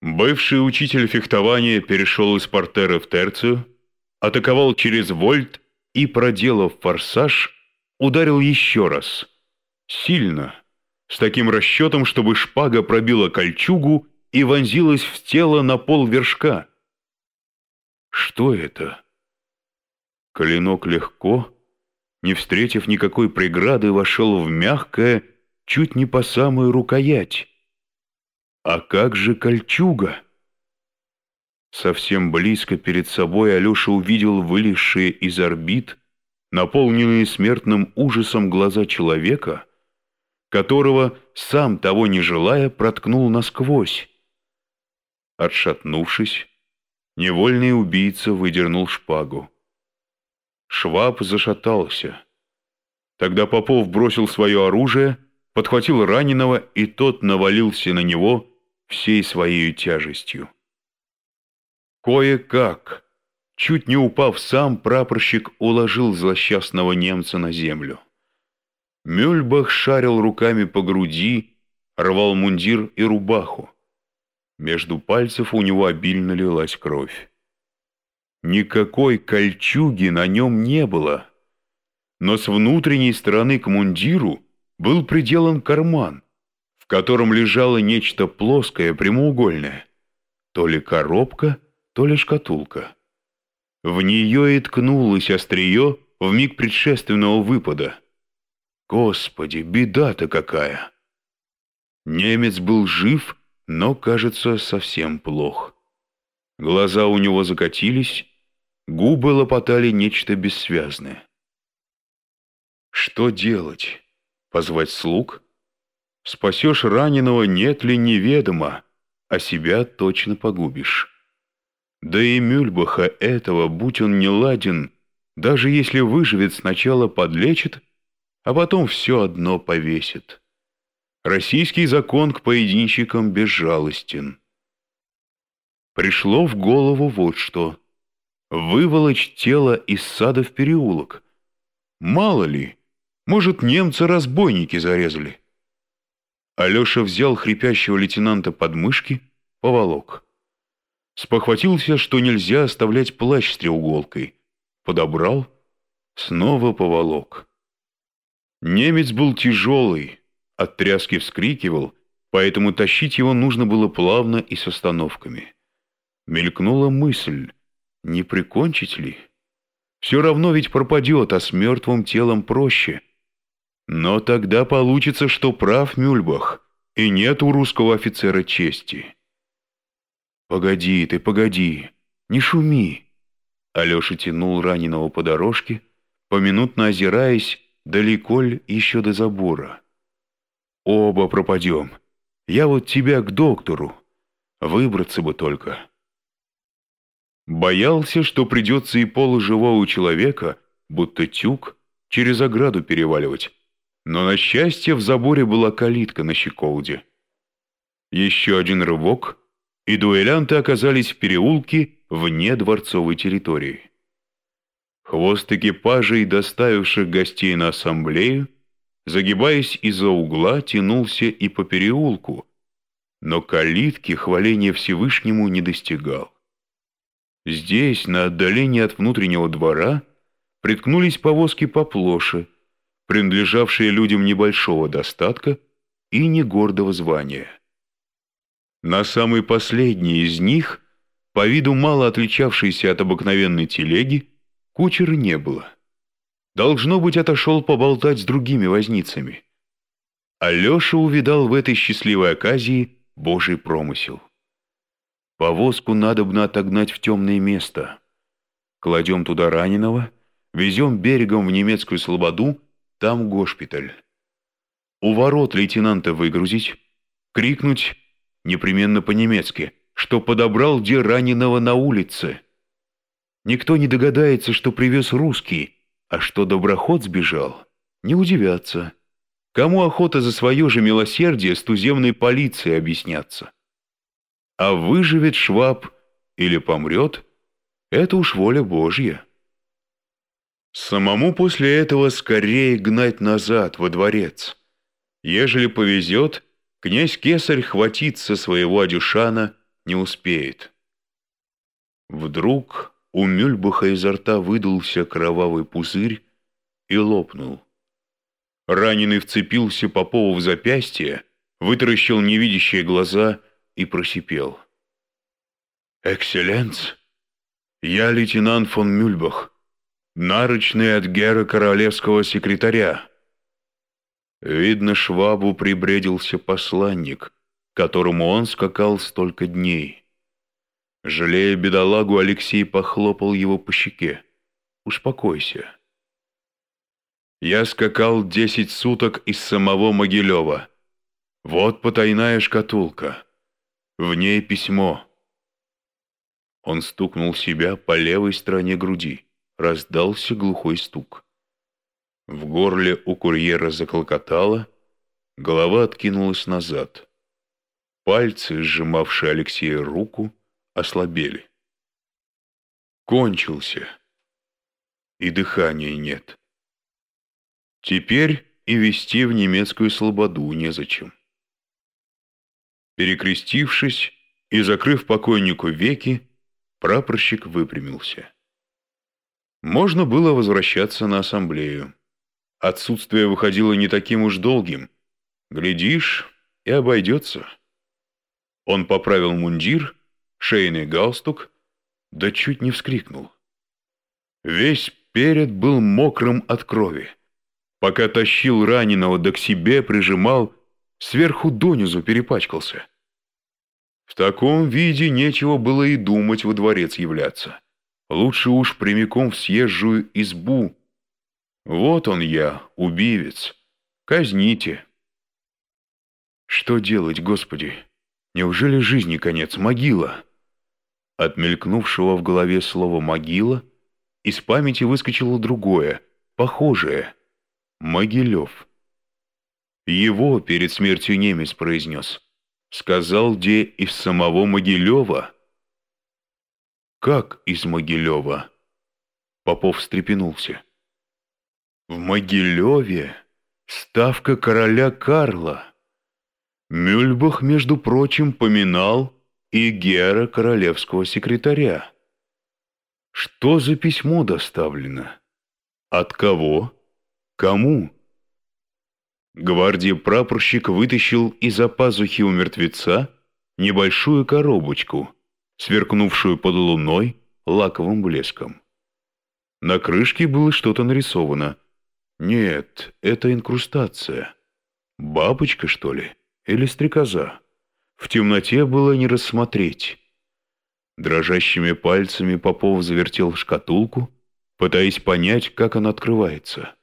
Бывший учитель фехтования перешел из портера в терцию, атаковал через вольт и, проделав форсаж, ударил еще раз. Сильно, с таким расчетом, чтобы шпага пробила кольчугу и вонзилась в тело на пол вершка. Что это? Клинок легко, не встретив никакой преграды, вошел в мягкое, чуть не по самую рукоять. А как же кольчуга? Совсем близко перед собой Алеша увидел вылезшие из орбит, наполненные смертным ужасом глаза человека, которого, сам того не желая, проткнул насквозь. Отшатнувшись, невольный убийца выдернул шпагу. Шваб зашатался. Тогда Попов бросил свое оружие, подхватил раненого, и тот навалился на него всей своей тяжестью. Кое-как, чуть не упав сам, прапорщик уложил злосчастного немца на землю. Мюльбах шарил руками по груди, рвал мундир и рубаху. Между пальцев у него обильно лилась кровь. Никакой кольчуги на нем не было, но с внутренней стороны к мундиру был приделан карман, котором лежало нечто плоское, прямоугольное, то ли коробка, то ли шкатулка. В нее и ткнулось острие в миг предшественного выпада. Господи, беда-то какая! Немец был жив, но, кажется, совсем плох. Глаза у него закатились, губы лопотали нечто бессвязное. Что делать? Позвать слуг? Спасешь раненого, нет ли неведомо, а себя точно погубишь. Да и Мюльбаха этого, будь он не ладен, даже если выживет, сначала подлечит, а потом все одно повесит. Российский закон к поединщикам безжалостен. Пришло в голову вот что. Выволочь тело из сада в переулок. Мало ли, может, немцы разбойники зарезали. Алеша взял хрипящего лейтенанта под мышки, поволок. Спохватился, что нельзя оставлять плащ с треуголкой. Подобрал, снова поволок. Немец был тяжелый, от тряски вскрикивал, поэтому тащить его нужно было плавно и с остановками. Мелькнула мысль, не прикончить ли? Все равно ведь пропадет, а с мертвым телом проще. Но тогда получится, что прав Мюльбах, и нет у русского офицера чести. «Погоди ты, погоди, не шуми!» Алеша тянул раненого по дорожке, поминутно озираясь, далеко ли еще до забора. «Оба пропадем. Я вот тебя к доктору. Выбраться бы только». Боялся, что придется и полуживого человека, будто тюк, через ограду переваливать. Но на счастье в заборе была калитка на щеколде. Еще один рывок, и дуэлянты оказались в переулке вне дворцовой территории. Хвост экипажей, доставивших гостей на ассамблею, загибаясь из-за угла, тянулся и по переулку, но калитки хваления Всевышнему не достигал. Здесь, на отдалении от внутреннего двора, приткнулись повозки поплоше, принадлежавшие людям небольшого достатка и негордого звания. На самый последний из них, по виду мало отличавшийся от обыкновенной телеги, кучера не было. Должно быть, отошел поболтать с другими возницами. Алеша увидал в этой счастливой оказии Божий промысел. Повозку надобно отогнать в темное место. Кладем туда раненого, везем берегом в немецкую слободу, там госпиталь. У ворот лейтенанта выгрузить, крикнуть, непременно по-немецки, что подобрал где раненого на улице. Никто не догадается, что привез русский, а что доброход сбежал, не удивятся. Кому охота за свое же милосердие с туземной полицией объясняться? А выживет шваб или помрет, это уж воля Божья. Самому после этого скорее гнать назад, во дворец. Ежели повезет, князь Кесарь хватится своего одюшана не успеет. Вдруг у Мюльбаха изо рта выдался кровавый пузырь и лопнул. Раненый вцепился Попову в запястье, вытаращил невидящие глаза и просипел. «Экселленц, я лейтенант фон Мюльбах, нарочный от Гера королевского секретаря». Видно, Швабу прибредился посланник, которому он скакал столько дней. Жалея бедолагу, Алексей похлопал его по щеке. «Успокойся». Я скакал десять суток из самого Могилева. Вот потайная шкатулка. В ней письмо. Он стукнул себя по левой стороне груди. Раздался глухой стук. В горле у курьера заклокотало, голова откинулась назад. Пальцы, сжимавшие Алексея руку, ослабели. Кончился. И дыхания нет. Теперь и вести в немецкую слободу незачем. Перекрестившись и закрыв покойнику веки, прапорщик выпрямился. Можно было возвращаться на ассамблею. Отсутствие выходило не таким уж долгим. Глядишь, и обойдется. Он поправил мундир, шейный галстук, да чуть не вскрикнул. Весь перед был мокрым от крови. Пока тащил раненого да к себе прижимал, сверху донизу перепачкался. В таком виде нечего было и думать во дворец являться. Лучше уж прямиком в съезжую избу. Вот он я, убивец. Казните. Что делать, Господи? Неужели жизни конец, могила? От мелькнувшего в голове слова «могила» из памяти выскочило другое, похожее — Могилев. Его перед смертью немец произнес. Сказал, где из самого Могилева. Как из Могилева? Попов встрепенулся. В Могилеве ставка короля Карла. Мюльбах, между прочим, поминал и Гера королевского секретаря. Что за письмо доставлено? От кого? Кому? Гвардии прапорщик вытащил из-за пазухи у мертвеца небольшую коробочку, сверкнувшую под луной лаковым блеском. На крышке было что-то нарисовано. Нет, это инкрустация. Бабочка, что ли? Или стрекоза? В темноте было не рассмотреть. Дрожащими пальцами Попов завертел шкатулку, пытаясь понять, как она открывается.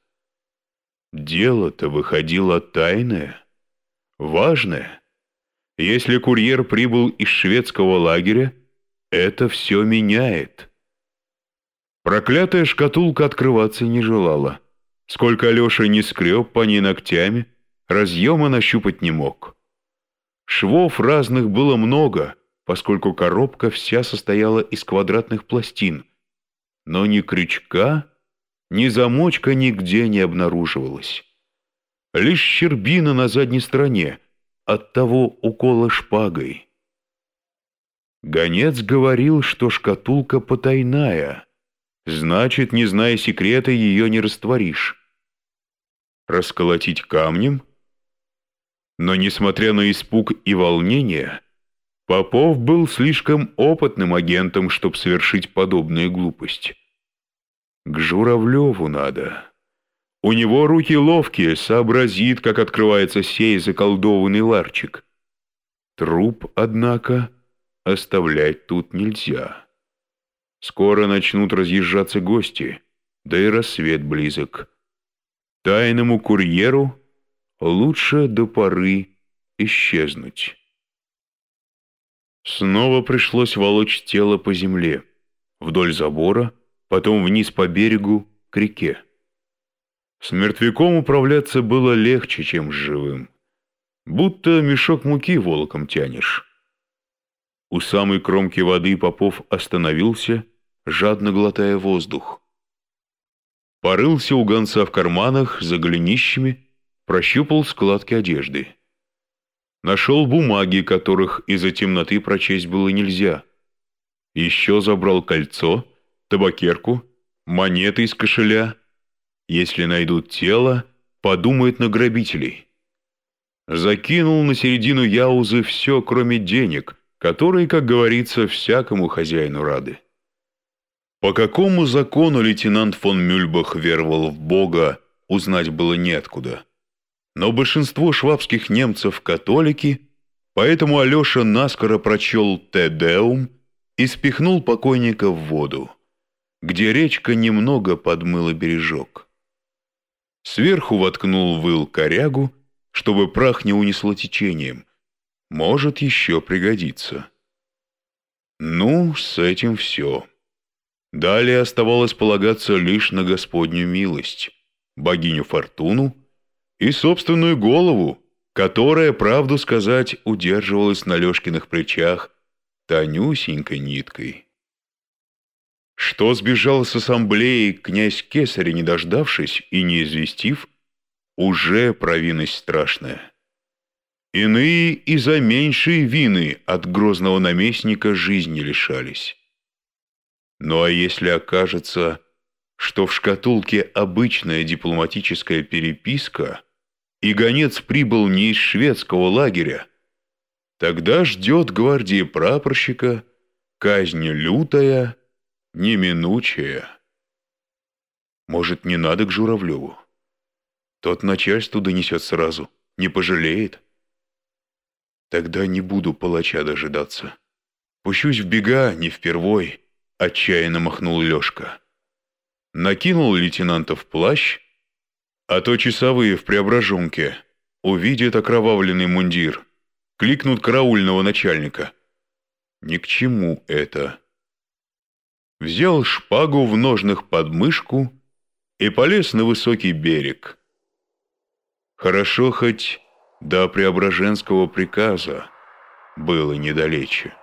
Дело-то выходило тайное, важное. Если курьер прибыл из шведского лагеря, это все меняет. Проклятая шкатулка открываться не желала. Сколько Алеша не скреб по ней ногтями, разъема нащупать не мог. Швов разных было много, поскольку коробка вся состояла из квадратных пластин, но ни крючка, ни замочка нигде не обнаруживалось. Лишь щербина на задней стороне от того укола шпагой. Гонец говорил, что шкатулка потайная, значит, не зная секрета, ее не растворишь. Расколотить камнем? Но, несмотря на испуг и волнение, Попов был слишком опытным агентом, чтобы совершить подобную глупость. К Журавлеву надо. У него руки ловкие, сообразит, как открывается сей заколдованный ларчик. Труп, однако, оставлять тут нельзя. Скоро начнут разъезжаться гости, да и рассвет близок. Тайному курьеру лучше до поры исчезнуть. Снова пришлось волочь тело по земле, вдоль забора, потом вниз по берегу к реке. С мертвяком управляться было легче, чем с живым. Будто мешок муки волоком тянешь. У самой кромки воды Попов остановился, жадно глотая воздух. Порылся у гонца в карманах за голенищами, прощупал складки одежды. Нашел бумаги, которых из-за темноты прочесть было нельзя. Еще забрал кольцо, табакерку, монеты из кошеля. Если найдут тело, подумает на грабителей. Закинул на середину яузы все, кроме денег, которые, как говорится, всякому хозяину рады. По какому закону лейтенант фон Мюльбах веровал в Бога, узнать было неоткуда. Но большинство швабских немцев – католики, поэтому Алеша наскоро прочел «Тедеум» и спихнул покойника в воду, где речка немного подмыла бережок. Сверху воткнул выл корягу, чтобы прах не унесло течением. Может еще пригодиться. Ну, с этим все. Далее оставалось полагаться лишь на Господню милость, богиню Фортуну и собственную голову, которая, правду сказать, удерживалась на Лешкиных плечах тонюсенькой ниткой. Что сбежал с ассамблеи князь Кесаря, не дождавшись и не известив, уже провинность страшная. Иные и за меньшие вины от грозного наместника жизни лишались. Ну а если окажется, что в шкатулке обычная дипломатическая переписка, и гонец прибыл не из шведского лагеря, тогда ждет гвардии прапорщика казнь лютая, неминучая. Может, не надо к Журавлеву? Тот начальству донесет сразу, не пожалеет. Тогда не буду палача дожидаться. Пущусь в бега, не впервой. — отчаянно махнул Лешка. Накинул лейтенантов плащ, а то часовые в Преображенке увидят окровавленный мундир, кликнут караульного начальника. Ни к чему это. Взял шпагу в ножных под мышку и полез на высокий берег. Хорошо хоть до Преображенского приказа было недалече.